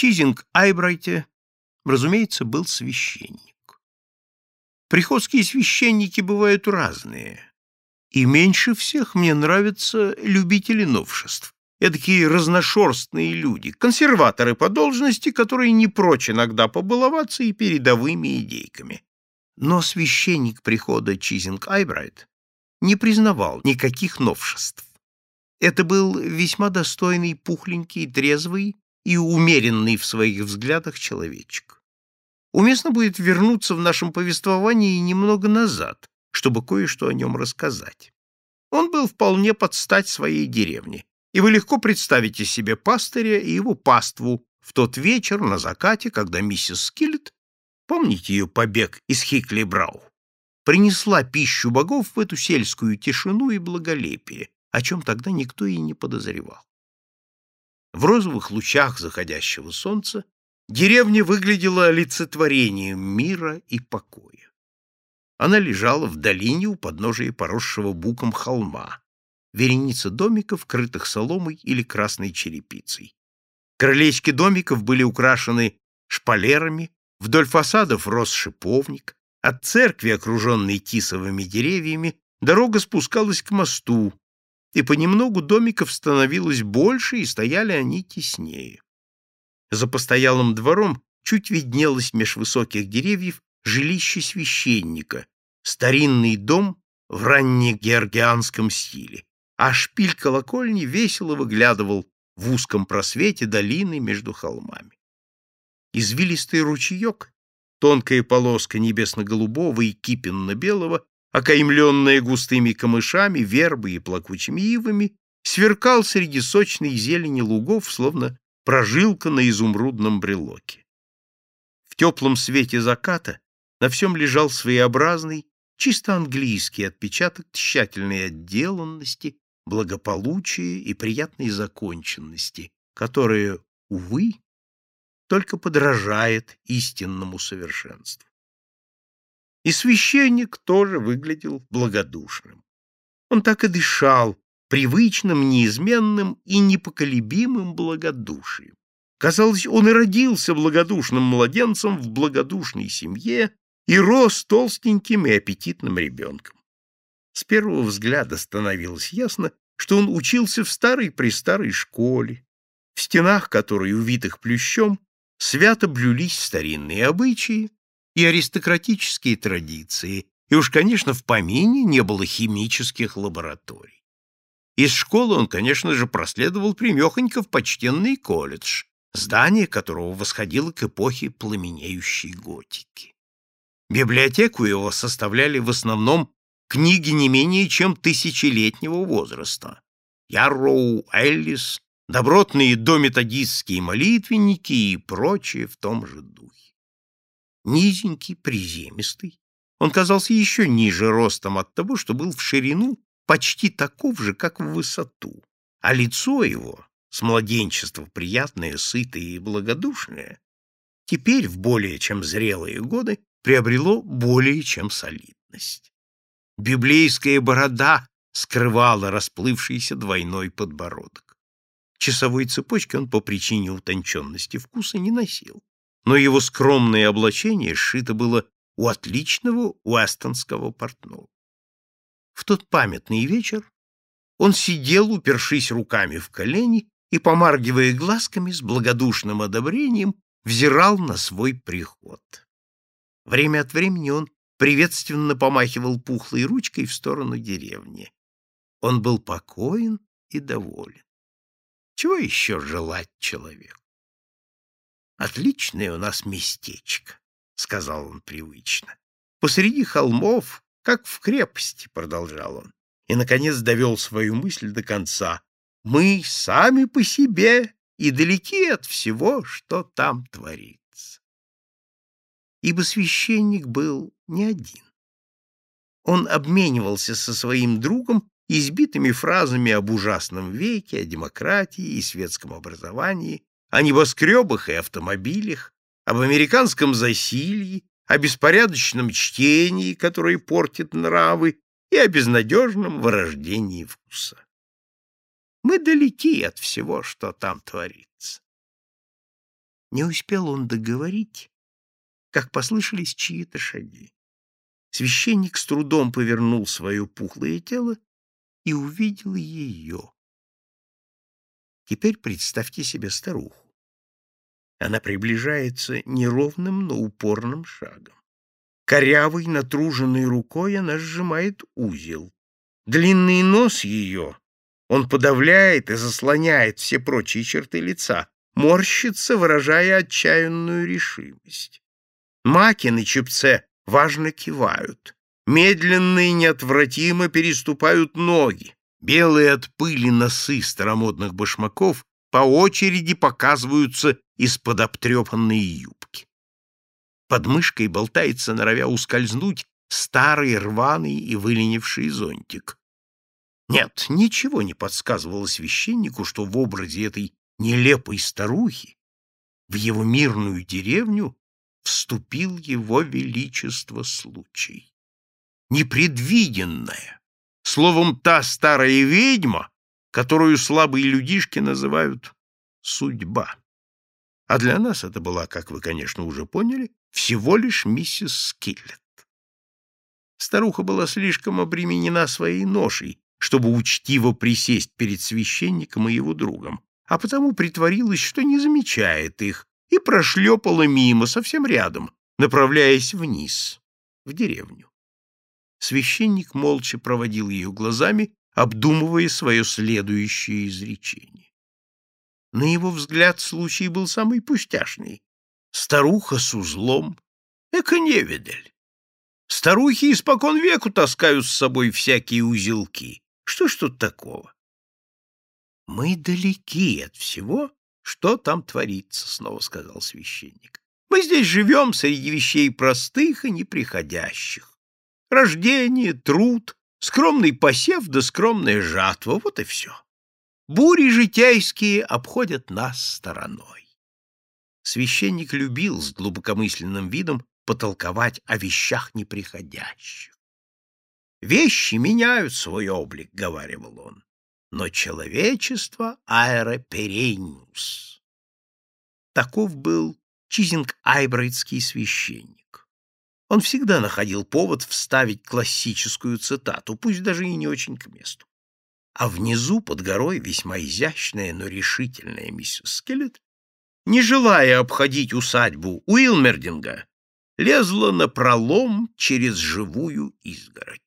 Чизинг Айбрайте, разумеется, был священник. Приходские священники бывают разные, и меньше всех мне нравятся любители новшеств. Эдакие разношерстные люди, консерваторы по должности, которые не прочь иногда побаловаться и передовыми идейками. Но священник прихода Чизинг Айбрайт не признавал никаких новшеств. Это был весьма достойный, пухленький, трезвый и умеренный в своих взглядах человечек. Уместно будет вернуться в нашем повествовании немного назад, чтобы кое-что о нем рассказать. Он был вполне под стать своей деревне, и вы легко представите себе пастыря и его паству в тот вечер на закате, когда миссис Скиллет, помните ее побег из Хикли-Брау, принесла пищу богов в эту сельскую тишину и благолепие, о чем тогда никто и не подозревал. В розовых лучах заходящего солнца деревня выглядела олицетворением мира и покоя. Она лежала в долине у подножия поросшего буком холма, вереница домиков, крытых соломой или красной черепицей. Крылечки домиков были украшены шпалерами, вдоль фасадов рос шиповник, от церкви, окруженной тисовыми деревьями, дорога спускалась к мосту, и понемногу домиков становилось больше, и стояли они теснее. За постоялым двором чуть виднелось меж высоких деревьев жилище священника, старинный дом в раннегеоргианском стиле а шпиль колокольни весело выглядывал в узком просвете долины между холмами. Извилистый ручеек, тонкая полоска небесно-голубого и кипенно-белого, окаймленная густыми камышами, вербой и плакучими ивами, сверкал среди сочной зелени лугов, словно прожилка на изумрудном брелоке. В теплом свете заката на всем лежал своеобразный, чисто английский отпечаток тщательной отделанности, благополучия и приятной законченности, которая, увы, только подражает истинному совершенству. И священник тоже выглядел благодушным. Он так и дышал привычным, неизменным и непоколебимым благодушием. Казалось, он и родился благодушным младенцем в благодушной семье и рос толстеньким и аппетитным ребенком. С первого взгляда становилось ясно, что он учился в старой-престарой школе, в стенах которой, увитых плющом, свято блюлись старинные обычаи и аристократические традиции, и уж, конечно, в помине не было химических лабораторий. Из школы он, конечно же, проследовал примехонько в почтенный колледж, здание которого восходило к эпохе пламенеющей готики. Библиотеку его составляли в основном книги не менее чем тысячелетнего возраста. Ярроу, Эллис, добротные дометодистские молитвенники и прочее в том же духе. Низенький, приземистый, он казался еще ниже ростом от того, что был в ширину почти таков же, как в высоту, а лицо его, с младенчества приятное, сытое и благодушное, теперь, в более чем зрелые годы, приобрело более чем солидность. Библейская борода скрывала расплывшийся двойной подбородок. Часовой цепочки он по причине утонченности вкуса не носил, но его скромное облачение сшито было у отличного уэстонского портного. В тот памятный вечер он сидел, упершись руками в колени и, помаргивая глазками, с благодушным одобрением взирал на свой приход. Время от времени он приветственно помахивал пухлой ручкой в сторону деревни. Он был покоен и доволен. Чего еще желать человеку? «Отличное у нас местечко», — сказал он привычно. «Посреди холмов, как в крепости», — продолжал он, и, наконец, довел свою мысль до конца. «Мы сами по себе и далеки от всего, что там творится». Ибо священник был не один. Он обменивался со своим другом избитыми фразами об ужасном веке, о демократии и светском образовании, о небоскребах и автомобилях, об американском засилье, о беспорядочном чтении, которое портит нравы, и о безнадежном вырождении вкуса. Мы далеки от всего, что там творится. Не успел он договорить, как послышались чьи-то шаги. Священник с трудом повернул свое пухлое тело и увидел ее. Теперь представьте себе старуху. Она приближается неровным, но упорным шагом. Корявой, натруженной рукой она сжимает узел. Длинный нос ее он подавляет и заслоняет все прочие черты лица, морщится, выражая отчаянную решимость. Маки на чепце важно кивают. Медленно и неотвратимо переступают ноги. Белые от пыли носы старомодных башмаков по очереди показываются из-под обтрепанной юбки. Под мышкой болтается, норовя ускользнуть, старый рваный и выленивший зонтик. Нет, ничего не подсказывало священнику, что в образе этой нелепой старухи в его мирную деревню вступил его величество случай. Непредвиденная, словом, та старая ведьма, которую слабые людишки называют судьба. А для нас это была, как вы, конечно, уже поняли, всего лишь миссис Скиллет. Старуха была слишком обременена своей ношей, чтобы учтиво присесть перед священником и его другом, а потому притворилась, что не замечает их, и прошлепала мимо, совсем рядом, направляясь вниз, в деревню. Священник молча проводил ее глазами, обдумывая свое следующее изречение. На его взгляд случай был самый пустяшный. Старуха с узлом. Эка невидаль. Старухи испокон веку таскают с собой всякие узелки. Что ж тут такого? Мы далеки от всего, что там творится, снова сказал священник. Мы здесь живем среди вещей простых и неприходящих. Рождение, труд, скромный посев да скромная жатва — вот и все. Бури житейские обходят нас стороной. Священник любил с глубокомысленным видом потолковать о вещах неприходящих. Вещи меняют свой облик, — говаривал он, — но человечество аэроперениус. Таков был Чизинг-Айбрайтский священник. Он всегда находил повод вставить классическую цитату, пусть даже и не очень к месту. А внизу, под горой, весьма изящная, но решительная миссис Скелет, не желая обходить усадьбу Уилмердинга, лезла на пролом через живую изгородь.